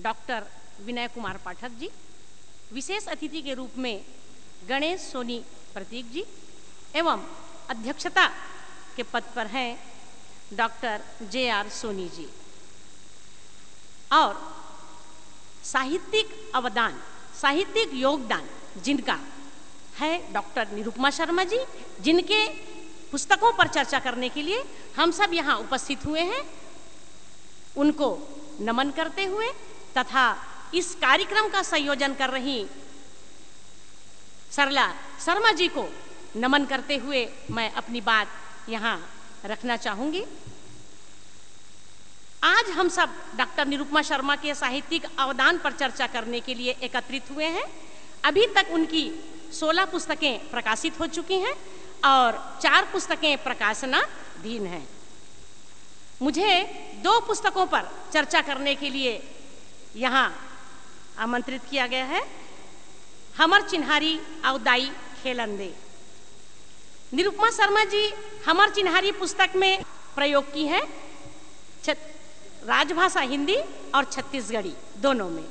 Doctor Vinay Kumar Pathak ji, विशेष अतिथि के रूप में गणेश सोनी प्रतीक जी, एवं अध्यक्षता के पद पर हैं doctor J R Soni ji. और साहित्यिक अवदान, साहित्यिक योगदान जिनका है डॉक्टर निरुपमा शर्मा जी, जिनके पुस्तकों पर चर्चा करने के लिए हम सब यहाँ उपस्थित हुए हैं। उनको नमन करते हुए तथा इस कार्यक्रम का संयोजन कर रही सरला शर्मा जी को नमन करते हुए मैं अपनी बात यहाँ रखना चाहूँगी। आज हम सब डॉक्टर निरुपमा शर्मा के साहित्यिक अवदान पर चर्चा करने के लिए एकत्रित हुए हैं। अभी तक उनकी 16 पुस्तकें प्रकाशित हो चुकी हैं और चार पुस्तकें प्रकाशनाधीन हैं। मुझे दो पुस्तकों पर चर्चा करने के लिए यहाँ आमंत्रित किया गया है। हमर चिन्हारी औदाई खेलंदे निरुपमा शर्मा जी, हमर चिन्हारी पुस्तक में प्रयोग की है। राजभाषा हिंदी और छत्तीसगढ़ी दोनों में।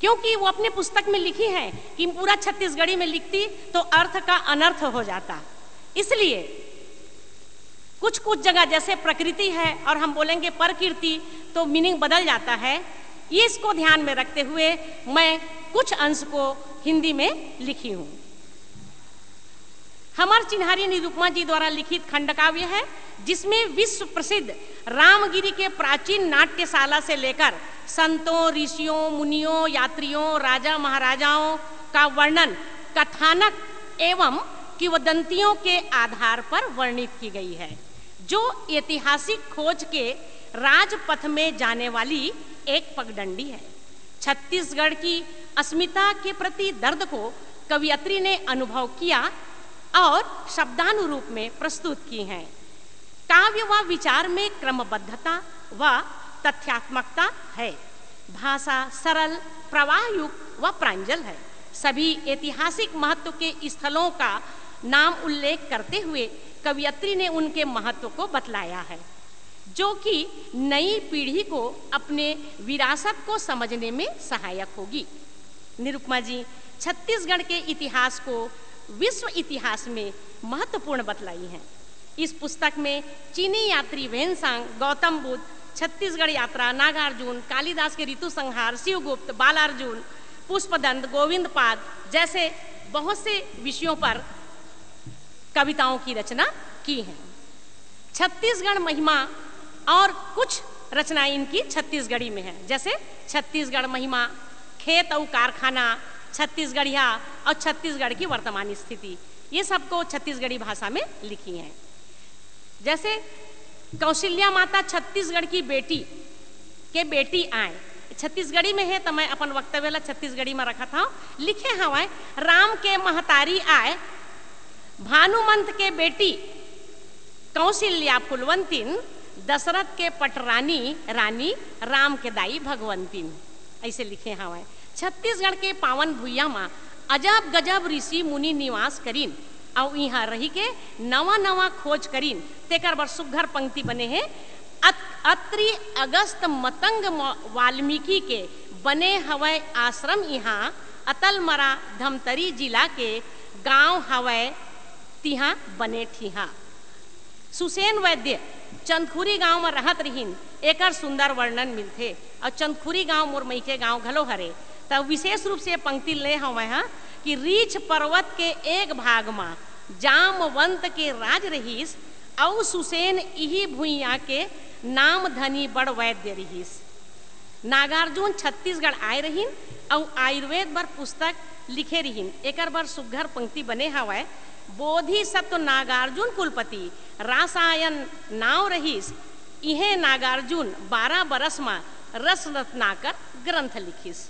क्योंकि वो अपने पुस्तक में लिखी है कि पूरा छत्तीसगढ़ी में लिखती तो अर्थ का अनर्थ हो जाता। इसलिए कुछ कुछ जगह जैसे प्रकृति है और हम बोलेंगे प्रकृति तो मीनिंग बदल जाता है। इसको ध्यान में रखते हुए मैं कुछ अंश को हिंदी में लिखी हूँ। हमार चिन्हारी निरुपमा जी द्वारा लिखित खंडकाव्य है, जिसमें विश्व प्रसिद्ध रामगिरी के प्राचीन नाट्यशाला से लेकर संतों, ऋषियों, मुनियों, यात्रियों, राजा महाराजाओं का वर्णन, कथानक एवं किवदंतियों के आधार पर वर्णित की गई है, जो ऐतिहासिक खोज के राजपथ में जाने वाली एक पगडंडी है। छत्तीसगढ़ की अस्मिता के प्रति दर्द को कवियत्री ने अनुभव किया और शब्दानुरूप में प्रस्तुत की हैं। काव्य व विचार में क्रमबद्धता व तथ्यात्मकता है। भाषा सरल प्रवाह युक्त व प्रांजल है। सभी ऐतिहासिक महत्व के स्थलों का नाम उल्लेख करते हुए कवियत्री ने उनके महत्व को बतलाया है। जो कि नई पीढ़ी को अपने विरासत को समझने में सहायक होगी। निरुपमा जी, छत्तीसगढ़ के इतिहास को विश्व इतिहास में महत्वपूर्ण बतलाई हैं। इस पुस्तक में चीनी यात्री वेनसांग, गौतम बुद्ध, छत्तीसगढ़ यात्रा, नागार्जुन, कालिदास के ऋतु संहार, शिवगुप्त, बालार्जुन, पुष्पदंत, गोविंद पाद जैसे बहुत से विषयों पर कविताओं की रचना की है। छत्तीसगढ़ महिमा और कुछ रचनाएँ इनकी छत्तीसगढ़ी में है। जैसे छत्तीसगढ़ महिमा, खेत और कारखाना, छत्तीसगढ़िया और छत्तीसगढ़ की वर्तमान स्थिति। ये सबको छत्तीसगढ़ी भाषा में लिखी हैं। जैसे कौशल्या माता छत्तीसगढ़ की बेटी, के बेटी आए। छत्तीसगढ़ी में है तो मैं अपन वक्तव्य ला छत्तीसगढ़ी में रखा था। लिखे हवाए राम के महतारी आए, भानुमंत के बेटी, कौशल्या फुलवंतिन दशरथ के पटरानी, रानी, राम के दाई भगवंतिन ऐसे लिखे हवाए छत्तीसगढ़ के पावन भूया में, अजब गजब ऋषि मुनि निवास करीन। और यहाँ रही के नवा नवा खोज करीन। तेकर बर सुघर पंक्ति बने हैं। अत्रि अगस्त मतंग वाल्मीकि के बने हवय आश्रम यहाँ अतल मरा धमतरी जिला के गाँव हवय तिहा बने ठिहा। सुसेन वैद्य चंदखुरी गाँव में रहत रहीन, एकर सुंदर वर्णन मिलते और चंदखुरी गाँव, मोर मई के गाँव घलो हरे। तब विशेष रूप से पंक्ति ले हमें हाँ कि रीछ पर्वत के एक भाग में जामवंत के राज रहीस, औ सुसेन इही भूइया के नाम धनी बड़ वैद्य रहीस। नागार्जुन छत्तीसगढ़ आए रहीन और आयुर्वेद बर पुस्तक लिखे रहीन। एकर बर सुघर पंक्ति बने हवय बोधि सत्व नागार्जुन कुलपति। रासायन नाव रहीस। इहे नागार्जुन बारह बरस में रस रत्नाकर ग्रंथ लिखिस।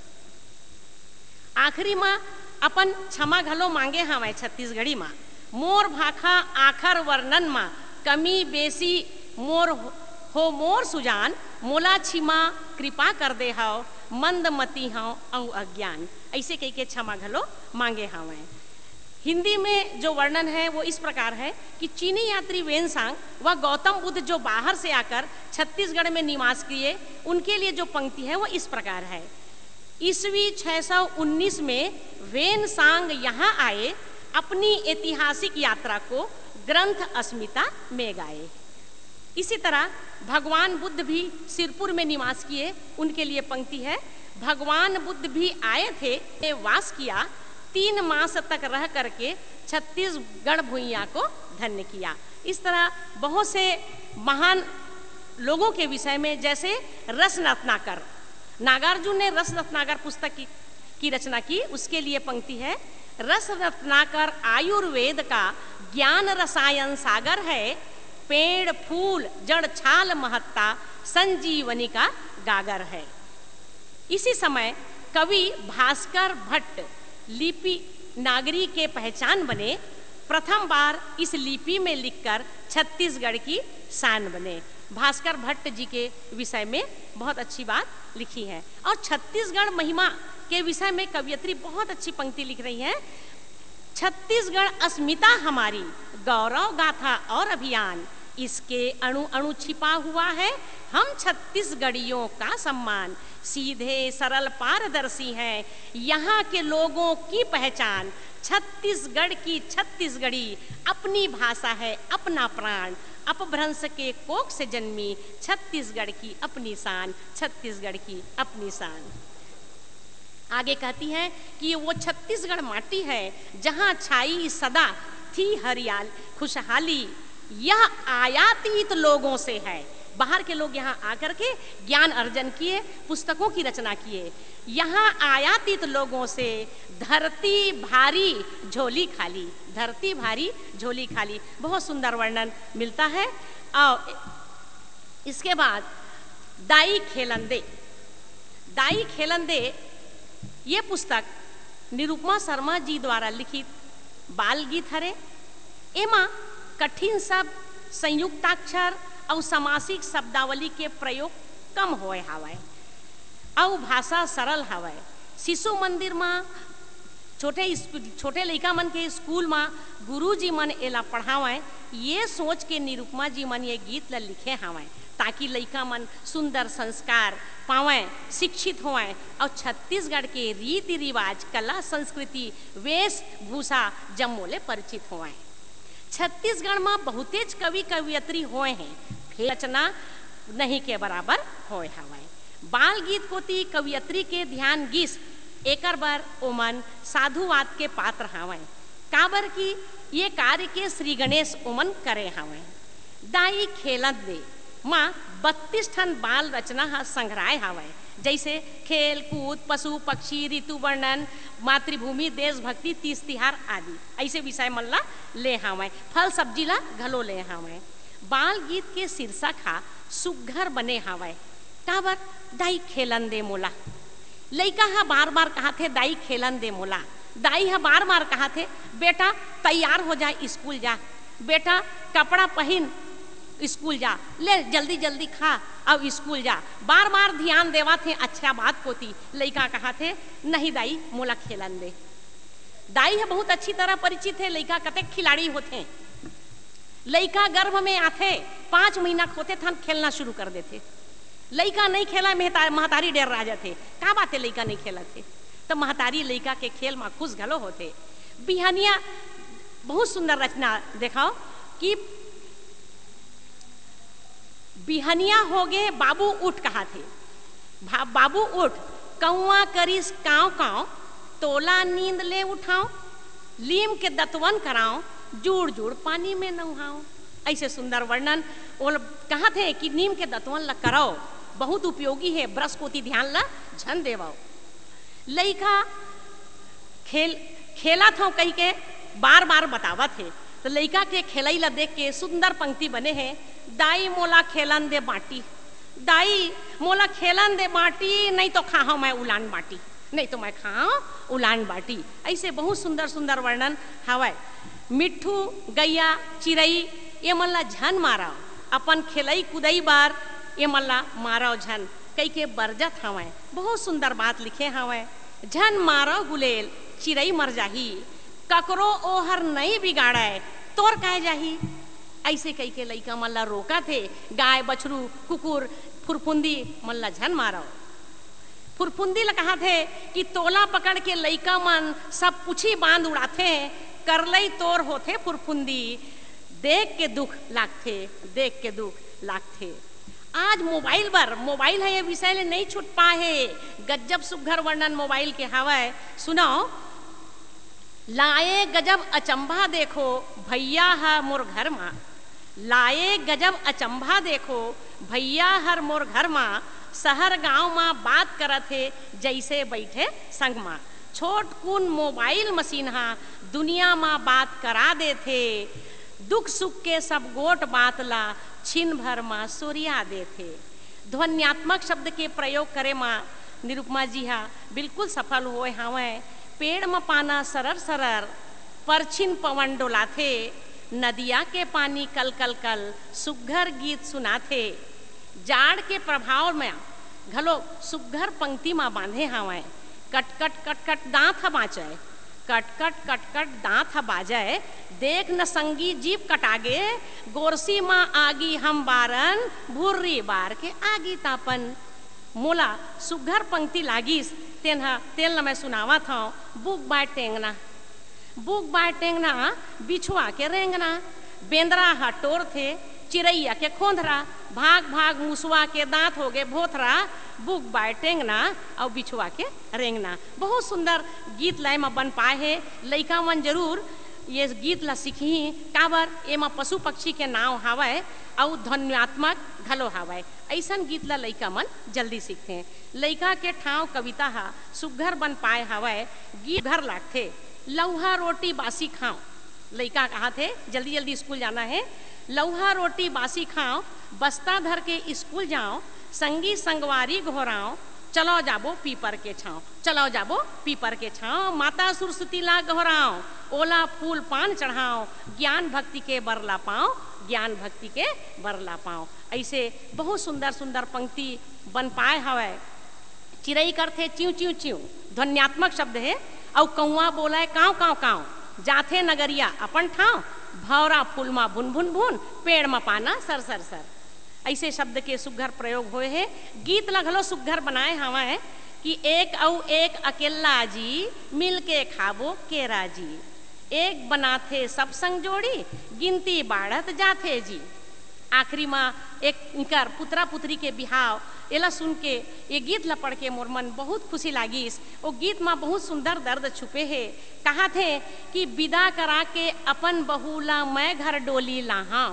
आखिरी में अपन क्षमा घलो मांगे हमें छत्तीसगढ़ी में। मोर भाखा आखर वर्णन में कमी बेसी मोर हो मोर सुजान, मोला छिमा कृपा कर दे हाव मंद मती हाव औ अज्ञान। ऐसे कह के क्षमा घलो मांगे हमें हिंदी में जो वर्णन है वो इस प्रकार है कि चीनी यात्री वेनसांग व गौतम बुद्ध जो बाहर से आकर छत्तीसगढ़ में निवास किए, उनके लिए जो पंक्ति है वो इस प्रकार है। ईसवी 619 में वेन सांग यहाँ आए, अपनी ऐतिहासिक यात्रा को ग्रंथ अस्मिता में गाए। इसी तरह भगवान बुद्ध भी सिरपुर में निवास किए, उनके लिए पंक्ति है, भगवान बुद्ध भी आए थे वास किया तीन मास तक रह करके छत्तीसगढ़ भूइया को धन्य किया। इस तरह बहुत से महान लोगों के विषय में जैसे रस रत्नाकर नागार्जुन ने रस रत्नाकर पुस्तक की, की रचना की उसके लिए पंक्ति है रस रत्नाकर आयुर्वेद का ज्ञान रसायन सागर है पेड़ फूल जड़ छाल महत्ता संजीवनी का गागर है। इसी समय कवि भास्कर भट्ट लिपि नागरी के पहचान बने। प्रथम बार इस लिपि में लिखकर छत्तीसगढ़ की शान बने। भास्कर भट्ट जी के विषय में बहुत अच्छी बात लिखी है। और छत्तीसगढ़ महिमा के विषय में कवियत्री बहुत अच्छी पंक्ति लिख रही है। छत्तीसगढ़ अस्मिता हमारी, गौरव गाथा और अभियान। इसके अणु अणु छिपा हुआ है। हम छत्तीसगढ़ियों का सम्मान। सीधे सरल पारदर्शी हैं। यहाँ के लोगों की पहचान। छत्तीसगढ़ की छत्तीसगढ़ी अपनी भाषा है, अपना प्राण। अपभ्रंश के कोक से जन्मी छत्तीसगढ़ की अपनी शान, छत्तीसगढ़ की अपनी शान। आगे कहती है कि वो छत्तीसगढ़ माटी है, जहाँ छाई सदा थी हरियाल, खुशहाली यह आयातीत लोगों से है। बाहर के लोग यहाँ आकर के ज्ञान अर्जन किए, पुस्तकों की रचना किए। यहाँ आयातित लोगों से धरती भारी झोली खाली, धरती भारी झोली खाली। बहुत सुंदर वर्णन मिलता है। और इसके बाद दाई खेलंदे। दाई खेलंदे, ये पुस्तक निरुपमा शर्मा जी द्वारा लिखित बाल गीत हरे एमा कठिन शब्द, संयुक्ताक्षर और समासिक शब्दावली के प्रयोग कम होए हवाए और भाषा सरल हवाए शिशु मंदिर में, छोटे छोटे लड़का मन के स्कूल में गुरु जी मन एला पढ़ावे ये सोच के निरुपमा जी मन ये गीत ला लिखे हवाए ताकि लड़का मन सुंदर संस्कार पावें शिक्षित होए और छत्तीसगढ़ के रीति रिवाज, कला, संस्कृति, वेशभूषा जम्मोले परिचित होए छत्तीसगढ़ में बहुतेज कवि कवियत्री हुए हैं। रचना नहीं के बराबर होए हवाए। बाल गीत कोती कवियत्री के ध्यान गीस। एकर बार ओमन साधुवाद के पात्र हवे काबर की ये कार्य के श्री गणेश ओमन करे हवे दाई खेलत दे। माँ बत्तीस ठन बाल रचना हा संग्रहाय जैसे खेल कूद, पशु, पक्षी, ऋतु, वर्णन, मातृभूमि, देशभक्ति तीस तिहार आदि। ऐसे विषय मन ला ले हवे। फल, सब्ज़ी ला घलो ले हवे। बाल गीत के शीर्षक हा सुघर बने हवे। काबर? दाई खेलन दे मोला। लइका हा बार बार कहा थे दाई खेलन दे मोला। दाई हा बार बार कहा थे बेटा तैयार हो जा, स्कूल जा। बेटा कपड़ा पहन स्कूल जा। ले, जल्दी जल्दी खा। अब स्कूल जा। बार बार ध्यान देवा थे अच्छा बात कोती लइका कहा थे, नहीं दाई, मोला खेलन दे। दाई है, बहुत अच्छी तरह परिचित है। लइका कते खिलाड़ी होते लइका गर्भ में आते पाँच महीना होते थन खेलना शुरू कर देते लड़का नहीं खेला महतारी डेर राजा थे। का बात है लड़का नहीं खेला थे? तो महतारी लड़का के खेल में खुश घलो होते बिहानिया, बहुत सुंदर रचना देखाओ कि बिहनिया हो गए, बाबू उठ कहा थे। बाबू उठ कौआ करिस काव काव, तोला नींद ले उठाओ लीम के दतवन कराओ जुड़ जुड़ पानी में नहाओ ऐसे सुंदर वर्णन कहा थे कि नीम के दतवन ला कराओ, बहुत उपयोगी है कोती ध्यान ला झन देवाओ। लइका खेल, खेला था कही के बार बार बतावा थे तो लइका के खेलई ला देख के सुंदर पंक्ति बने हैं। दाई मोला खेलन दे बाटी। दाई मोला खेलन दे बाटी, नहीं तो खाओ मैं उलान बाटी। नहीं तो मैं खाओ उलान बाटी। ऐसे बहुत सुंदर सुंदर वर्णन। हवाए मिट्ठू गैया चिड़ई ये मल्ला झन मारा अपन खेलई कुदई बार, ये मन ला मारो झन। कई के बरजत हवे बहुत सुंदर बात लिखे हवे झन मारो गुलेल चिड़ई मर जाही। ककरो ओहर नहीं बिगाड़े तोर कह जाही? ऐसे कई के लइका मन ला रोका थे गाय, बछरू, कुकुर, फुरफुंदी मन ला झन मारो फुरफुंदी ल कहा थे कि तोला पकड़ के लइका मन सब पुछी बाँध उड़ाथे कर लई तोर होथे फुरफुंदी। देख के दुख लागथे देख के दुख लागथे आज मोबाइल पर मोबाइल है ये विषय ले नहीं छूट पाए गजब सुघर वर्णन मोबाइल के हवाए सुनो लाए गजब अचंभा देखो, भैया है मोर घर माँ। लाए गजब अचंभा देखो, भैया हर मोर घर माँ। शहर गाँव माँ बात करत है, जैसे बैठे संग माँ। छोट कुन मोबाइल मशीन हा, दुनिया माँ बात करा दे थे दुख सुख के सब गोट बात ला, छिन भर माँ सूर्या दे थे ध्वन्यात्मक शब्द के प्रयोग करे माँ। निरुपमा जी हा, बिल्कुल सफल होए हावे। पेड़ में पाना सरर सरर, परछिन पवन डोलाथे, नदिया के पानी कल कल कल सुघर गीत सुनाथे। जाड़ के प्रभाव में घलो सुघर पंक्ति में बांधे हावे। कट कट कट कट दांत बाँचे, कट कट कट कट दांत बाजे। देख न संगी जीप कटागे, गोरसी माँ आगी हम बारन, भूर्री बार के आगी तापन। मोला सुघर पंक्ति लागिस तेन तेल मैं सुनावा था बुक बाय टेंगना। बुक बाय टेंगना, बिछुआ के रेंगना। बेंदरा हा टोर थे चिड़ैया के खोंधरा। भाग भाग मुसवा के दांत हो गए भोथरा। बुक बाय टेंगना और बिछुआ के रेंगना। बहुत सुंदर गीत लय में बन पाए है। लइका मन ज़रूर ये गीत ला सीखी काबर एमा पशु पक्षी के नाव हावय और ध्वन्यात्मक घलो हावय ऐसा गीत ला लइका मन जल्दी सीखते हैं। लइका के ठाव कविता हा सुघर बन पाए हावय गीत घर लागथे। लौहा रोटी बासी खाओ लइका कहा थे जल्दी जल्दी स्कूल जाना है। लौहा रोटी बासी खाओ बस्ता धर के स्कूल जाओ संगी संगवारी घोराओ चलो जाबो पीपर के छाओ चलो जाबो पीपर के छाओ माता सुरसती ला गहराओ ओला फूल पान चढ़ाओ ज्ञान भक्ति के बरला पाओ ज्ञान भक्ति के बरला पाओ ऐसे बहुत सुंदर सुंदर पंक्ति बन पाए हवे। चिड़ई करथे च्यू च्यू च्यू। ध्वन्यात्मक शब्द है। और कौआ बोला काव काव काव। जाथे नगरिया अपन ठाव। भौरा फूल मा भुन भुन भुन। पेड़ में पाना सर सर सर। ऐसे शब्द के सुघर प्रयोग हुए हैं। गीत लगलो सुघर बनाए हवा है कि एक औ एक अकेला जी मिल के खाबो केरा जी। एक बनाथे सब संग जोड़ी, गिनती बाढ़त जाथे जी। आखिरी माँ एक इनकर पुत्रा पुत्री के बिहाव, एला सुन के ये गीत ला पढ़ के मोर मन बहुत खुशी लागिस। वो गीत माँ बहुत सुंदर दर्द छुपे है। कहा थे कि विदा करा के अपन बहुला मैं घर डोली लाहा।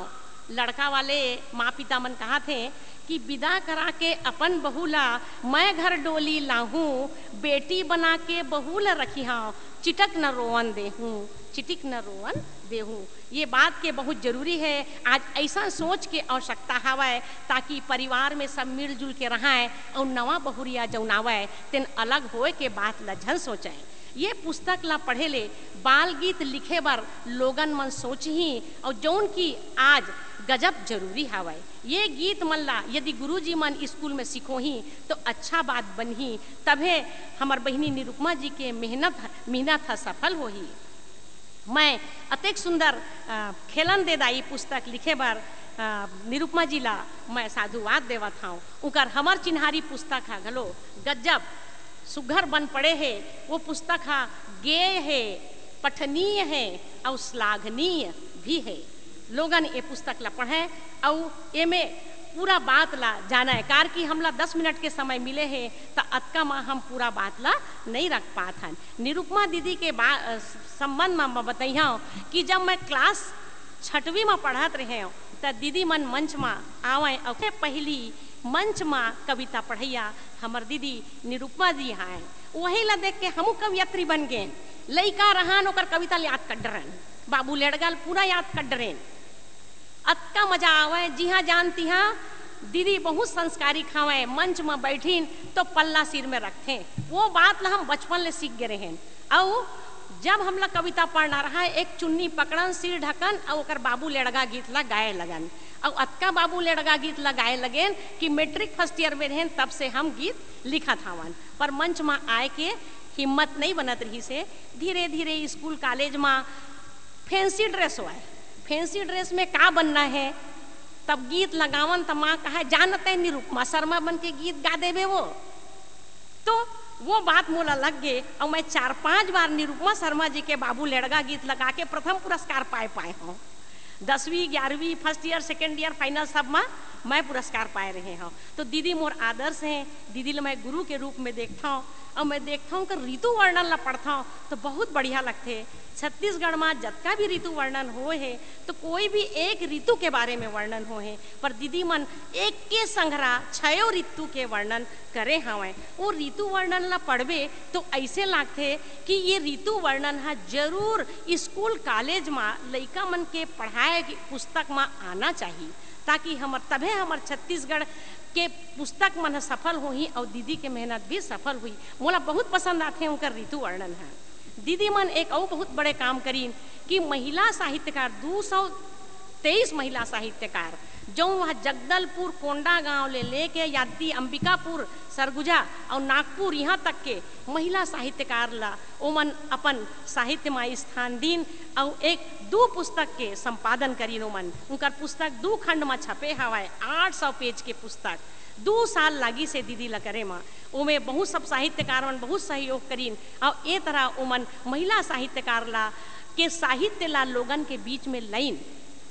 लड़का वाले माँ पिता मन कहा थे कि विदा करा के अपन बहुला, मैं घर डोली लाहूं, बेटी बना के बहुला रखी हाँ चिटक न रोवन देहूं, चिटिक न रोवन देहूं। ये बात के बहुत ज़रूरी है। आज ऐसा सोच के आवश्यकता हवाए ताकि परिवार में सब मिलजुल के रहाए और नवा बहुरिया जौनावे, तेन अलग होए के बात लझन सोचें। ये पुस्तक ला पढ़े ले बाल गीत लिखे बर लोगन मन सोच ही और जौन की आज गजब ज़रूरी हवाए ये गीत मन ला यदि गुरुजी मन स्कूल में सीखो ही तो अच्छा बात बनही। तभे हमार बहिनी निरुपमा जी के मेहनत मेहनत है सफल हो ही मैं अतेक सुंदर खेलन दे दाई पुस्तक लिखे बार निरुपमा जी ला मैं साधुवाद देवा था उनकर हमर चिन्हारी पुस्तक है घलो गजब। सुघर बन पड़े है, वो पुस्तक हा गेय है, पठनीय है और श्लाघनीय भी है। लोगन ये पुस्तक ला पढ़े और एमे पूरा बात ला जाना है। कार की हमला दस मिनट के समय मिले है तो अतका माँ हम पूरा बात ला नहीं रख पात हन निरुपमा दीदी के संबंध में मैं बताइया कि जब मैं क्लास छठवीं में पढ़त रहे तो दीदी मन मंच में आवे और पहली मंच में कविता पढ़ैया हमार दीदी निरुपमा जी हैं। वही ला देख के हम कवियत्री बन गए। लइका रहन कविता याद कर डरन। बाबू लड़गल पूरा याद कर डरेन। अतका मज़ा आवे जी हाँ जानती हाँ दीदी बहुत संस्कारी खावे मंच में बैठीन तो पल्ला सिर में रखते वो बात ला हम बचपन ले सीख गए हैं और जब हम लोग कविता पढ़ना रहा, एक चुन्नी पकड़न, सिर ढकन, और बाबू लेड़गा गीत ला गाए लगन। और अतका बाबू लेड़गा गीत ला गाए लगेन कि मैट्रिक फ़र्स्ट ईयर में रहें, तब से हम गीत लिखा था पर मंच में आए के हिम्मत नहीं बनत रही से। धीरे धीरे स्कूल कॉलेज में फैंसी ड्रेस हुआ फैंसी ड्रेस में का बनना है? तब गीत लगावन तो माँ कहा, जानते हैं निरुपमा शर्मा बन के गीत गा देवे वो। तो वो बात मोला लग गए और मैं चार पाँच बार निरुपमा शर्मा जी के बाबू लड़गा गीत लगा के प्रथम पुरस्कार पाए पाए हूँ। दसवीं, ग्यारहवीं first year second year final सब में मैं पुरस्कार पाए रहे हूँ। तो दीदी मोर आदर्श हैं, दीदी मैं गुरु के रूप में देखता हूँ। और मैं देखता हूँ कि ऋतु वर्णन ला पढ़ता हूँ तो बहुत बढ़िया लगते छत्तीसगढ़ में जतका भी ऋतु वर्णन हो है तो कोई भी एक ऋतु के बारे में वर्णन हो है। पर दीदी मन, एक के संग्रह छयो ऋतु के वर्णन करे हवें। वो ऋतु वर्णन ला पढ़बे तो ऐसे लगते कि ये ऋतु वर्णन है ज़रूर स्कूल, कॉलेज में लड़का मन के पढ़ाए पुस्तक में आना चाहिए, ताकि हमर, तभे हमर छत्तीसगढ़ के पुस्तक मन सफल हुई और दीदी के मेहनत भी सफल हुई। मोला बहुत पसंद आते हैं उनका ऋतु वर्णन है। दीदी मन एक और बहुत बड़े काम करी कि महिला साहित्यकार दो सौ तेईस महिला साहित्यकार, जो वह जगदलपुर, कोंडा गाँव ले लेके यादी अंबिकापुर, सरगुजा और नागपुर यहाँ तक के महिला साहित्यकार ला ओमन अपन साहित्य में स्थान दीन और एक दो पुस्तक के संपादन करीन ओमन। उनकर पुस्तक दो खंड में छपे हवाए आठ सौ पेज के पुस्तक। दो साल लागी से दीदी ला करे में। ओमे बहुत सब साहित्यकार मन बहुत सहयोग करीन और ए तरह ओमन महिला साहित्यकार ला के साहित्य ला लोगन के बीच में लाइन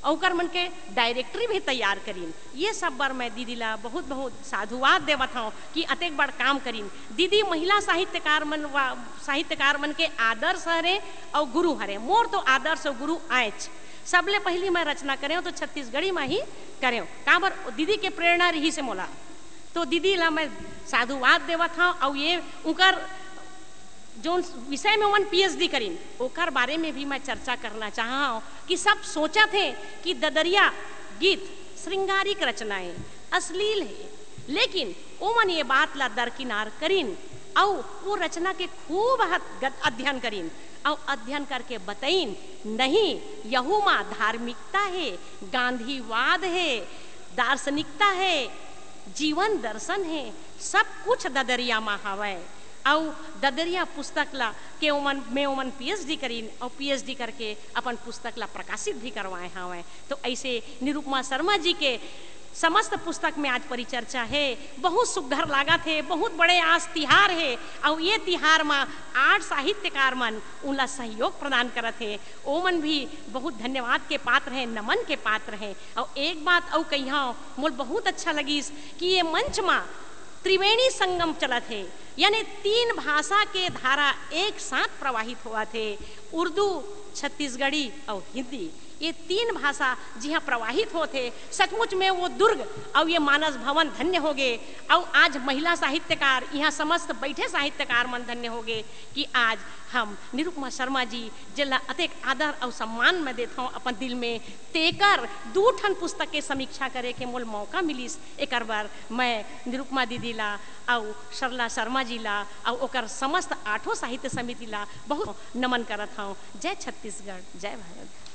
औकर मन के डायरेक्टरी भी तैयार करीन। ये सब बार मैं दीदी ला बहुत बहुत साधुवाद देवत हूँ कि अतेक बड़ काम करीन। दीदी महिला साहित्यकार मन वा, साहित्यकार मन के आदर्श हरे और गुरु हरे। मोर तो आदर्श और गुरु आयच सबले पहली मैं रचना करे तो छत्तीसगढ़ी में ही करे। कहाँ पर? दीदी के प्रेरणा रही से मोला। तो दीदी ला मैं साधुवाद देवत हूँ और ये उनकर जो विषय में वन पीएचडी करीन ओकर बारे में भी मैं चर्चा करना चाहा हूँ कि सब सोचा थे कि ददरिया गीत श्रृंगारिक रचनाएँ अश्लील है, लेकिन ओमन ये बात ला दरकिनार करीन और वो रचना के खूब अध्ययन करीन और अध्ययन करके बताइन नहीं, यहुमा धार्मिकता है, गांधीवाद है, दार्शनिकता है, जीवन दर्शन है, सब कुछ ददरिया में हवे और ददरिया पुस्तक ला के उमन में उमन पीएचडी करीन, और पीएचडी करके अपन पुस्तक ला प्रकाशित भी करवाए हवे। तो ऐसे निरुपमा शर्मा जी के समस्त पुस्तक में आज परिचर्चा है। बहुत सुघर लागत थे बहुत बड़े आज तिहार है। और ये तिहार में आठ साहित्यकार मन उनला सहयोग प्रदान करत है। ओमन भी बहुत धन्यवाद के पात्र हैं, नमन के पात्र हैं। और एक बात और कहिया मोल बहुत अच्छा लगी कि ये मंच में त्रिवेणी संगम चला थे यानी तीन भाषा के धारा एक साथ प्रवाहित हुआ थे उर्दू छत्तीसगढ़ी और हिंदी। ये तीन भाषा जी हाँ प्रवाहित होते, सचमुच में वो दुर्ग और ये मानस भवन धन्य हो गए। और आज महिला साहित्यकार यहाँ समस्त बैठे साहित्यकार मन धन्य हो गए कि आज हम निरुपमा शर्मा जी, जिला अतेक आदर और सम्मान में देता हूँ अपन दिल में। तेकर दू ठन पुस्तक के समीक्षा करे के मोल मौका मिलिस। एक बार मैं निरुपमा दीदी ला और सरला शर्मा जी ला और समस्त आठों साहित्य समिति ला बहुत नमन करत हूँ। जय छत्तीसगढ़। जय भारत।